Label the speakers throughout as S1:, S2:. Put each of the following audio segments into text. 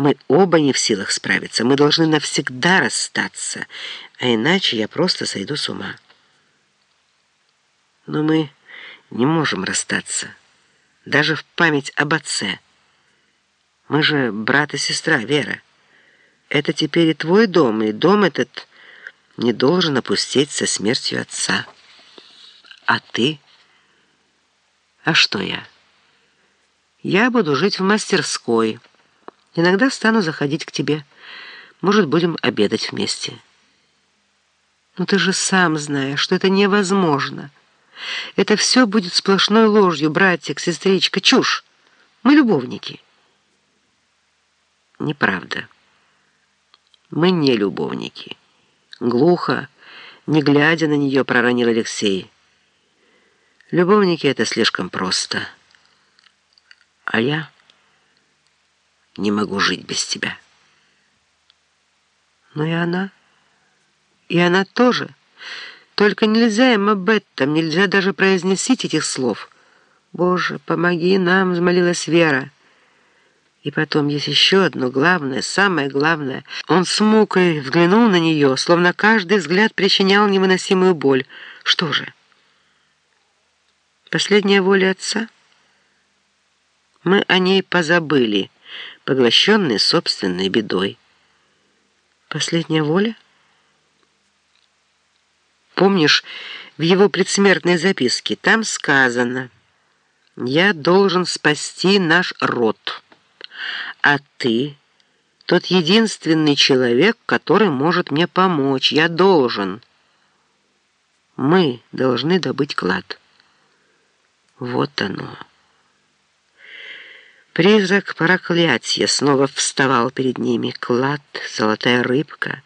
S1: Мы оба не в силах справиться. Мы должны навсегда расстаться, а иначе я просто сойду с ума. Но мы не можем расстаться, даже в память об отце. Мы же брат и сестра, Вера. Это теперь и твой дом, и дом этот не должен опустить со смертью отца. А ты? А что я? Я буду жить в мастерской. Иногда стану заходить к тебе. Может, будем обедать вместе. Но ты же сам знаешь, что это невозможно. Это все будет сплошной ложью, братик, сестричка, чушь. Мы любовники. Неправда. Мы не любовники. Глухо, не глядя на нее, проронил Алексей. Любовники — это слишком просто. А я не могу жить без тебя. Но и она, и она тоже. Только нельзя им об этом, нельзя даже произносить этих слов. «Боже, помоги нам!» — взмолилась Вера. И потом есть еще одно главное, самое главное. Он с мукой взглянул на нее, словно каждый взгляд причинял невыносимую боль. Что же? Последняя воля отца? Мы о ней позабыли, поглощенные собственной бедой. Последняя воля? Помнишь, в его предсмертной записке там сказано «Я должен спасти наш род, а ты...» тот единственный человек, который может мне помочь. Я должен. Мы должны добыть клад. Вот оно. Призрак проклятия снова вставал перед ними. Клад, золотая рыбка.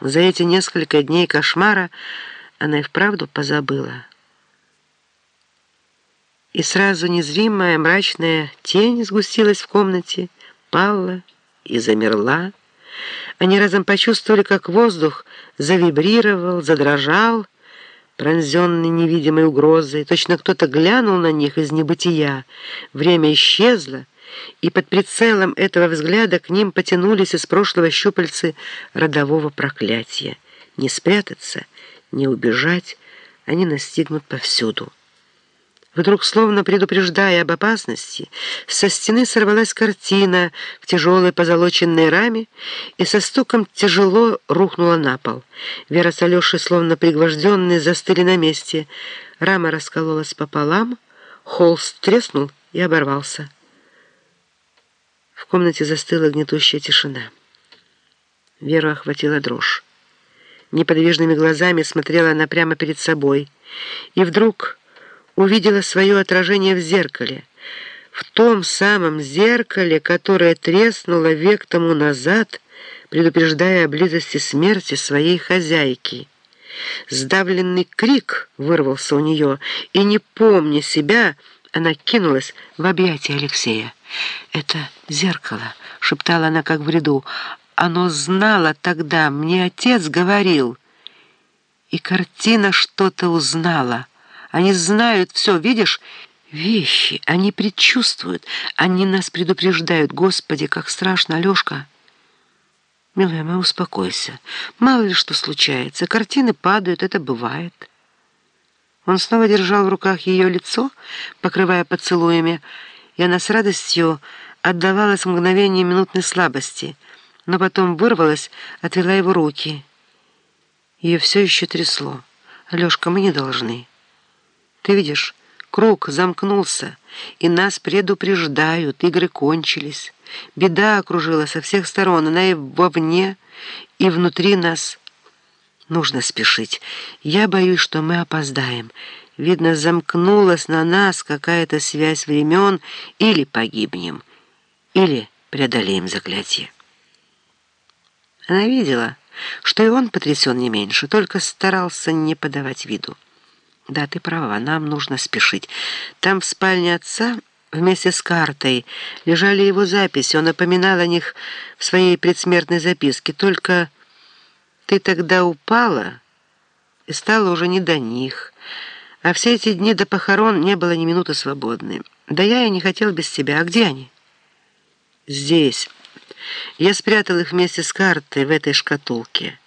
S1: За эти несколько дней кошмара она и вправду позабыла. И сразу незримая мрачная тень сгустилась в комнате, пала и замерла. Они разом почувствовали, как воздух завибрировал, задрожал, пронзенный невидимой угрозой. Точно кто-то глянул на них из небытия. Время исчезло, и под прицелом этого взгляда к ним потянулись из прошлого щупальцы родового проклятия. Не спрятаться, не убежать, они настигнут повсюду. Вдруг, словно предупреждая об опасности, со стены сорвалась картина в тяжелой позолоченной раме и со стуком тяжело рухнула на пол. Вера с Алешей, словно пригвожденные, застыли на месте. Рама раскололась пополам, холст треснул и оборвался. В комнате застыла гнетущая тишина. Веру охватила дрожь. Неподвижными глазами смотрела она прямо перед собой. И вдруг увидела свое отражение в зеркале. В том самом зеркале, которое треснуло век тому назад, предупреждая о близости смерти своей хозяйки. Сдавленный крик вырвался у нее, и, не помня себя, она кинулась в объятия Алексея. «Это зеркало», — шептала она как в бреду. «Оно знало тогда, мне отец говорил». И картина что-то узнала. Они знают все, видишь? Вещи, они предчувствуют, они нас предупреждают. Господи, как страшно, Алешка. Милая моя, успокойся. Мало ли что случается. Картины падают, это бывает. Он снова держал в руках ее лицо, покрывая поцелуями, и она с радостью отдавалась мгновению минутной слабости, но потом вырвалась, отвела его руки. Ее все еще трясло. «Алешка, мы не должны». Ты видишь, круг замкнулся, и нас предупреждают, игры кончились. Беда окружила со всех сторон, она и вовне, и внутри нас. Нужно спешить. Я боюсь, что мы опоздаем. Видно, замкнулась на нас какая-то связь времен, или погибнем, или преодолеем заклятие. Она видела, что и он потрясен не меньше, только старался не подавать виду. Да, ты права, нам нужно спешить. Там в спальне отца вместе с картой лежали его записи. Он напоминал о них в своей предсмертной записке. Только ты тогда упала и стала уже не до них. А все эти дни до похорон не было ни минуты свободной. Да я и не хотел без тебя. А где они? Здесь. Я спрятал их вместе с картой в этой шкатулке.